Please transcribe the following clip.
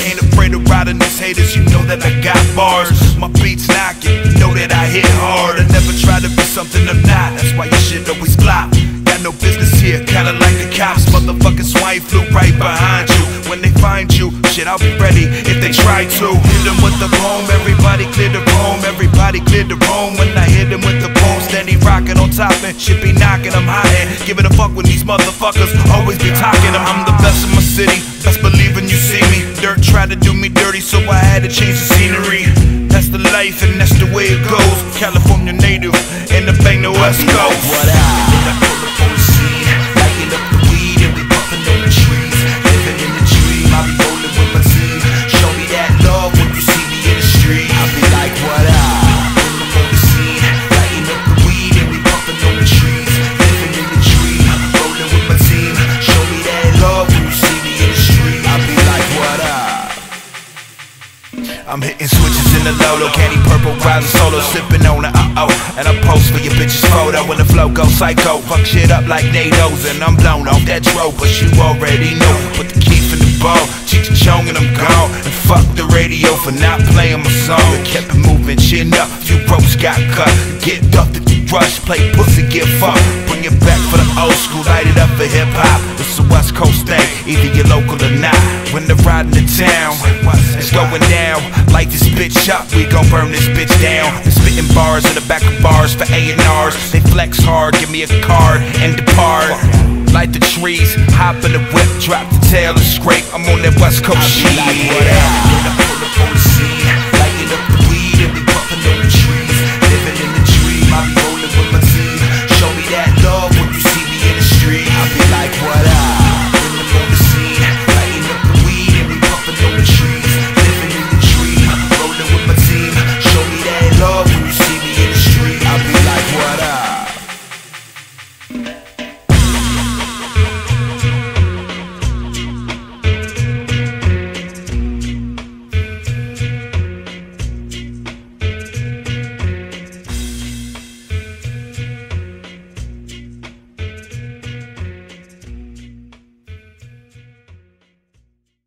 Ain't afraid of riding these haters, you know that I got bars. My beats knocking, you know that I hit hard. I never try to be something I'm not, that's why you should always flop. Got no business here, kinda like the cops. Motherfucking swine flew right behind you. When they find you, shit, I'll be ready if they try to. Hit them with the boom, everybody clear the room, everybody clear the room. When I hit them with the boom, steady rocking on top and shit be knocking them high and giving a fuck when these motherfuckers always be talking. I'm the best in my city, best believing you see tried to do me dirty, so I had to change the scenery. That's the life and that's the way it goes. California native I'm hitting switches in the Lolo, candy purple, riding solo, sipping on it, uh oh. And I post for your bitch's photo when the flow goes psycho. Fuck shit up like NATO's, and I'm blown off that rope, but you already know. Put the key in the ball, the chong, and I'm gone. And fuck the radio for not playing my song. I kept it moving, chin up, few ropes got cut. Get ducked at the rush, play pussy, get fucked. Bring it back for the old school, light it up for hip hop. It's a West Coast thing, either you're local or not. When they're riding the town, it's going down. Light this bitch up, we gon' burn this bitch down. They spitting bars in the back of bars for A&Rs. They flex hard, give me a card and depart. Light the trees, hop in the whip, drop the tail and scrape. I'm on that West Coast shit. like, what up? When I pull